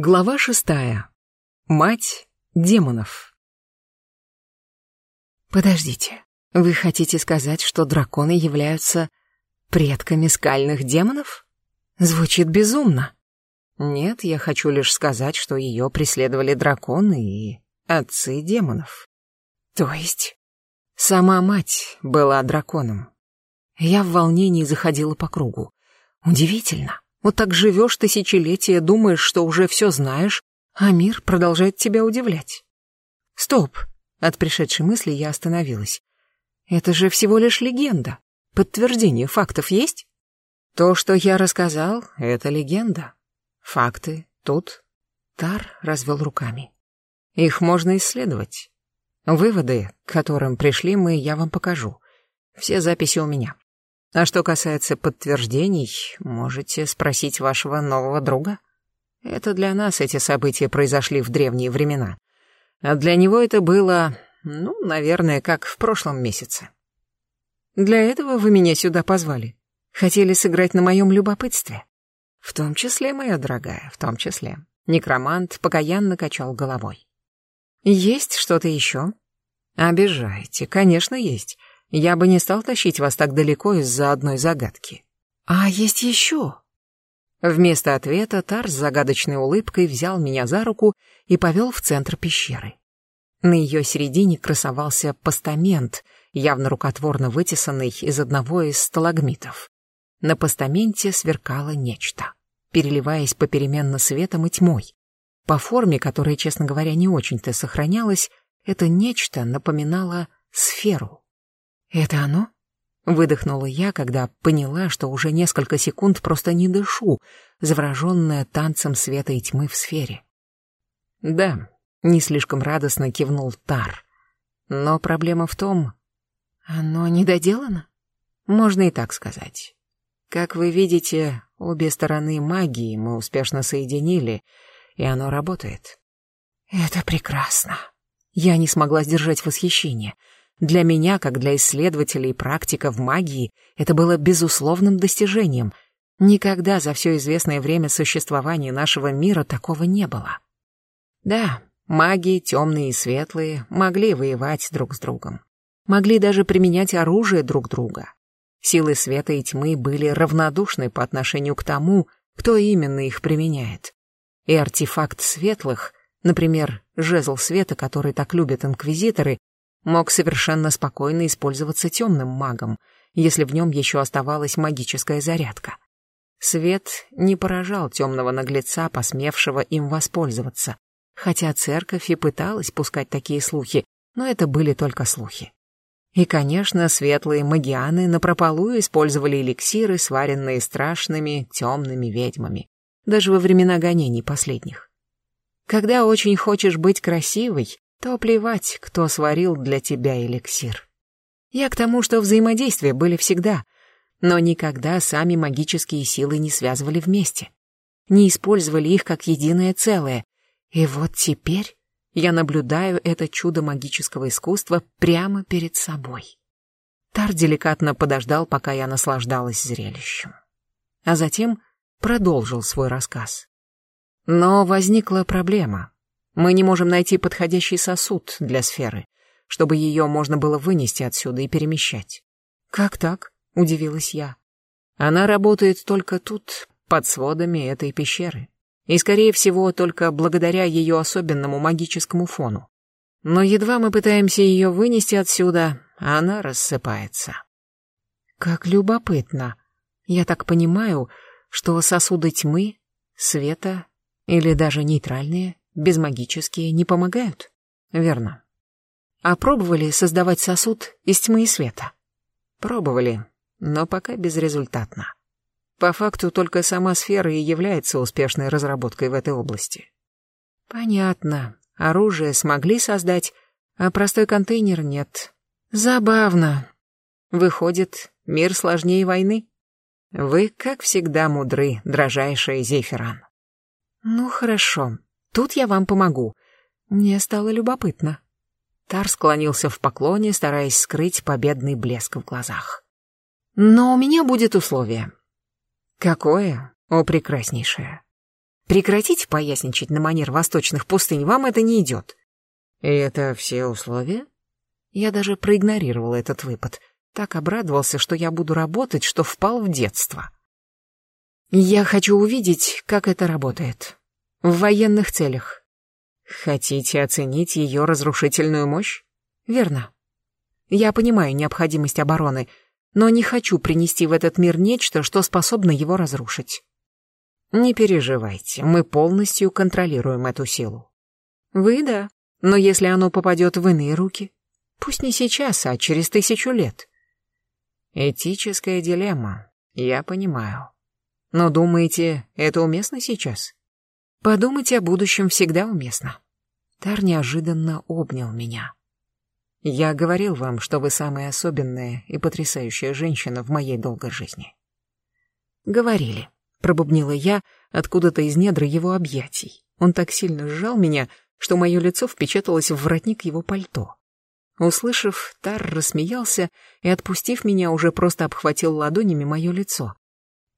Глава шестая. Мать демонов. Подождите, вы хотите сказать, что драконы являются предками скальных демонов? Звучит безумно. Нет, я хочу лишь сказать, что ее преследовали драконы и отцы демонов. То есть сама мать была драконом. Я в волнении заходила по кругу. Удивительно. Вот так живешь тысячелетия, думаешь, что уже все знаешь, а мир продолжает тебя удивлять. Стоп! От пришедшей мысли я остановилась. Это же всего лишь легенда. Подтверждение фактов есть? То, что я рассказал, это легенда. Факты тут. Тар развел руками. Их можно исследовать. Выводы, к которым пришли мы, я вам покажу. Все записи у меня. А что касается подтверждений, можете спросить вашего нового друга. Это для нас эти события произошли в древние времена. А для него это было, ну, наверное, как в прошлом месяце. Для этого вы меня сюда позвали. Хотели сыграть на моем любопытстве. В том числе, моя дорогая, в том числе. Некромант покаянно качал головой. Есть что-то еще? Обижаете, конечно, есть. Я бы не стал тащить вас так далеко из-за одной загадки. А есть еще. Вместо ответа Тар с загадочной улыбкой взял меня за руку и повел в центр пещеры. На ее середине красовался постамент, явно рукотворно вытесанный из одного из сталагмитов. На постаменте сверкало нечто, переливаясь попеременно светом и тьмой. По форме, которая, честно говоря, не очень-то сохранялась, это нечто напоминало сферу. «Это оно?» — выдохнула я, когда поняла, что уже несколько секунд просто не дышу, завороженная танцем света и тьмы в сфере. «Да», — не слишком радостно кивнул Тар. «Но проблема в том...» «Оно недоделано?» «Можно и так сказать. Как вы видите, обе стороны магии мы успешно соединили, и оно работает». «Это прекрасно». Я не смогла сдержать восхищение — для меня, как для исследователя и практика в магии, это было безусловным достижением. Никогда за все известное время существования нашего мира такого не было. Да, маги, темные и светлые, могли воевать друг с другом. Могли даже применять оружие друг друга. Силы света и тьмы были равнодушны по отношению к тому, кто именно их применяет. И артефакт светлых, например, жезл света, который так любят инквизиторы, мог совершенно спокойно использоваться темным магом, если в нем еще оставалась магическая зарядка. Свет не поражал темного наглеца, посмевшего им воспользоваться, хотя церковь и пыталась пускать такие слухи, но это были только слухи. И, конечно, светлые магианы напропалую использовали эликсиры, сваренные страшными темными ведьмами, даже во времена гонений последних. Когда очень хочешь быть красивой, то плевать, кто сварил для тебя эликсир. Я к тому, что взаимодействия были всегда, но никогда сами магические силы не связывали вместе, не использовали их как единое целое. И вот теперь я наблюдаю это чудо магического искусства прямо перед собой. Тар деликатно подождал, пока я наслаждалась зрелищем. А затем продолжил свой рассказ. Но возникла проблема. Мы не можем найти подходящий сосуд для сферы, чтобы ее можно было вынести отсюда и перемещать. Как так? Удивилась я. Она работает только тут, под сводами этой пещеры. И, скорее всего, только благодаря ее особенному магическому фону. Но едва мы пытаемся ее вынести отсюда, она рассыпается. Как любопытно. Я так понимаю, что сосуды тьмы, света или даже нейтральные безмагические не помогают? Верно. А пробовали создавать сосуд из тьмы и света? Пробовали, но пока безрезультатно. По факту только сама сфера и является успешной разработкой в этой области. Понятно. Оружие смогли создать, а простой контейнер нет. Забавно. Выходит, мир сложнее войны? Вы, как всегда, мудры, дрожайшая Зефиран. Ну, хорошо. Тут я вам помогу. Мне стало любопытно. Тар склонился в поклоне, стараясь скрыть победный блеск в глазах. Но у меня будет условие. Какое, о прекраснейшее? Прекратите поясничать на манер восточных пустынь, вам это не идет. И это все условия? Я даже проигнорировал этот выпад. Так обрадовался, что я буду работать, что впал в детство. Я хочу увидеть, как это работает. В военных целях. Хотите оценить ее разрушительную мощь? Верно. Я понимаю необходимость обороны, но не хочу принести в этот мир нечто, что способно его разрушить. Не переживайте, мы полностью контролируем эту силу. Вы да, но если оно попадет в иные руки, пусть не сейчас, а через тысячу лет. Этическая дилемма, я понимаю. Но думаете, это уместно сейчас? Подумать о будущем всегда уместно. Тар неожиданно обнял меня. Я говорил вам, что вы самая особенная и потрясающая женщина в моей долгой жизни. Говорили, пробубнила я откуда-то из недр его объятий. Он так сильно сжал меня, что мое лицо впечаталось в воротник его пальто. Услышав, Тар рассмеялся и, отпустив меня, уже просто обхватил ладонями мое лицо.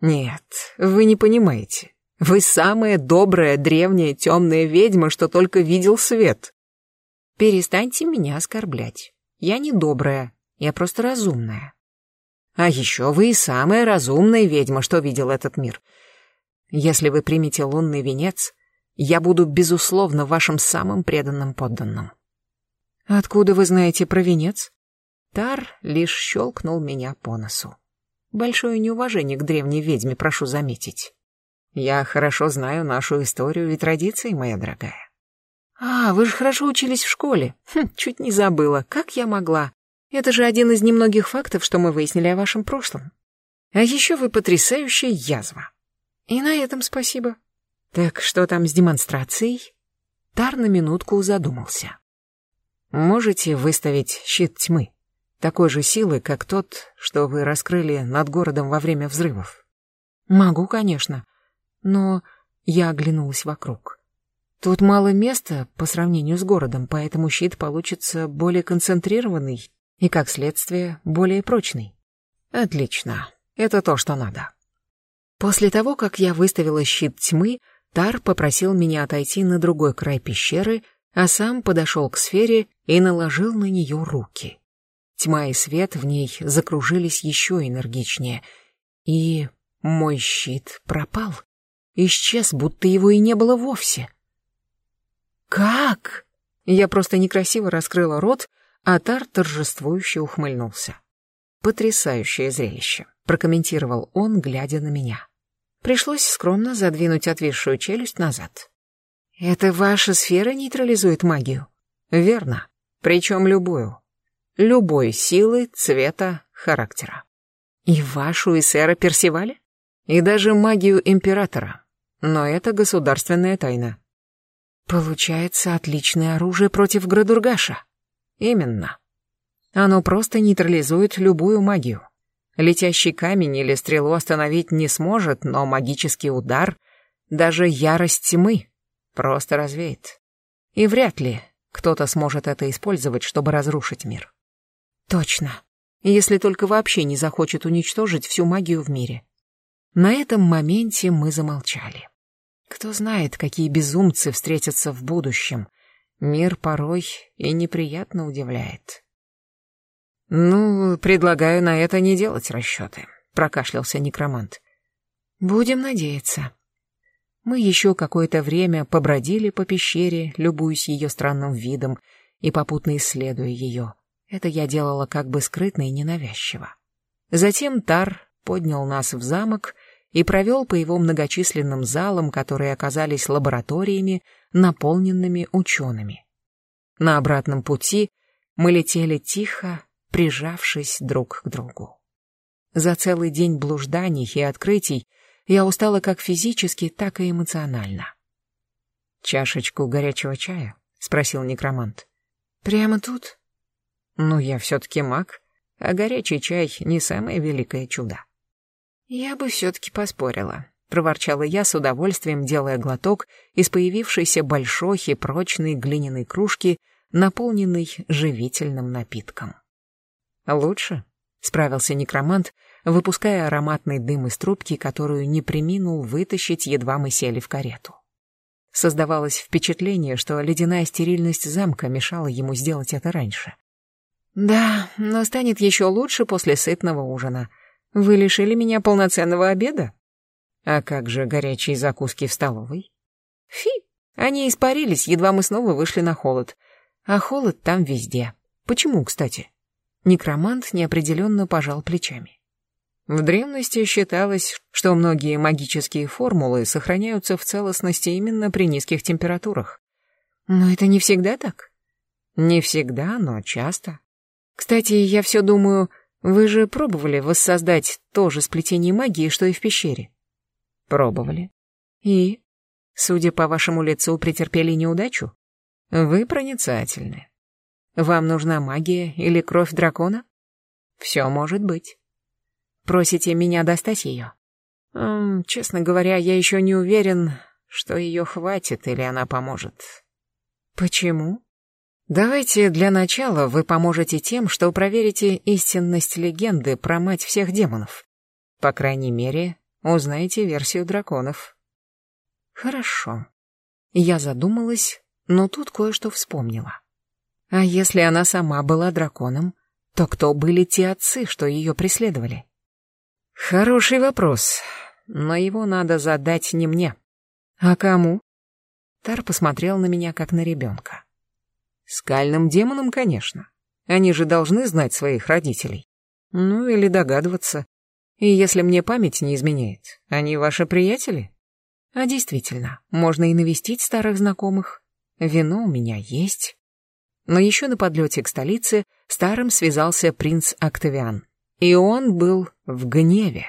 «Нет, вы не понимаете. Вы самая добрая, древняя, темная ведьма, что только видел свет. Перестаньте меня оскорблять. Я не добрая, я просто разумная. А еще вы и самая разумная ведьма, что видел этот мир. Если вы примете лунный венец, я буду, безусловно, вашим самым преданным подданным. Откуда вы знаете про венец? Тар лишь щелкнул меня по носу. Большое неуважение к древней ведьме, прошу заметить. Я хорошо знаю нашу историю и традиции, моя дорогая. А, вы же хорошо учились в школе. Хм, чуть не забыла. Как я могла? Это же один из немногих фактов, что мы выяснили о вашем прошлом. А еще вы потрясающая язва. И на этом спасибо. Так что там с демонстрацией? Тар на минутку задумался. Можете выставить щит тьмы, такой же силы, как тот, что вы раскрыли над городом во время взрывов? Могу, конечно, но я оглянулась вокруг. Тут мало места по сравнению с городом, поэтому щит получится более концентрированный и, как следствие, более прочный. Отлично, это то, что надо. После того, как я выставила щит тьмы, Тар попросил меня отойти на другой край пещеры, а сам подошел к сфере и наложил на нее руки. Тьма и свет в ней закружились еще энергичнее, и мой щит пропал. Исчез, будто его и не было вовсе. «Как?» Я просто некрасиво раскрыла рот, а Тар торжествующе ухмыльнулся. «Потрясающее зрелище», — прокомментировал он, глядя на меня. Пришлось скромно задвинуть отвисшую челюсть назад. «Это ваша сфера нейтрализует магию?» «Верно. Причем любую. Любой силы, цвета, характера. И вашу и сэра Персиваля? И даже магию Императора. Но это государственная тайна. Получается отличное оружие против Градургаша. Именно. Оно просто нейтрализует любую магию. Летящий камень или стрелу остановить не сможет, но магический удар, даже ярость тьмы, просто развеет. И вряд ли кто-то сможет это использовать, чтобы разрушить мир. Точно. Если только вообще не захочет уничтожить всю магию в мире. На этом моменте мы замолчали. Кто знает, какие безумцы встретятся в будущем. Мир порой и неприятно удивляет. «Ну, предлагаю на это не делать расчеты», — прокашлялся некромант. «Будем надеяться». Мы еще какое-то время побродили по пещере, любуясь ее странным видом и попутно исследуя ее. Это я делала как бы скрытно и ненавязчиво. Затем Тар поднял нас в замок и провел по его многочисленным залам, которые оказались лабораториями, наполненными учеными. На обратном пути мы летели тихо, прижавшись друг к другу. За целый день блужданий и открытий я устала как физически, так и эмоционально. «Чашечку горячего чая?» — спросил некромант. «Прямо тут?» «Ну, я все-таки маг, а горячий чай — не самое великое чудо». «Я бы все-таки поспорила», — проворчала я с удовольствием, делая глоток из появившейся большой и прочной глиняной кружки, наполненной живительным напитком. «Лучше?» — справился некромант, выпуская ароматный дым из трубки, которую не приминул вытащить, едва мы сели в карету. Создавалось впечатление, что ледяная стерильность замка мешала ему сделать это раньше. «Да, но станет еще лучше после сытного ужина. Вы лишили меня полноценного обеда?» «А как же горячие закуски в столовой?» «Фи, они испарились, едва мы снова вышли на холод. А холод там везде. Почему, кстати?» Некромант неопределенно пожал плечами. В древности считалось, что многие магические формулы сохраняются в целостности именно при низких температурах. Но это не всегда так. Не всегда, но часто. Кстати, я все думаю, вы же пробовали воссоздать то же сплетение магии, что и в пещере? Пробовали. И, судя по вашему лицу, претерпели неудачу? Вы проницательны. Вам нужна магия или кровь дракона? Все может быть. Просите меня достать ее? Эм, честно говоря, я еще не уверен, что ее хватит или она поможет. Почему? Давайте для начала вы поможете тем, что проверите истинность легенды про мать всех демонов. По крайней мере, узнаете версию драконов. Хорошо. Я задумалась, но тут кое-что вспомнила. А если она сама была драконом, то кто были те отцы, что ее преследовали? Хороший вопрос, но его надо задать не мне. А кому? Тар посмотрел на меня, как на ребенка. Скальным демонам, конечно. Они же должны знать своих родителей. Ну, или догадываться. И если мне память не изменяет, они ваши приятели? А действительно, можно и навестить старых знакомых. Вино у меня есть. Но еще на подлете к столице старым связался принц Октавиан. И он был в гневе.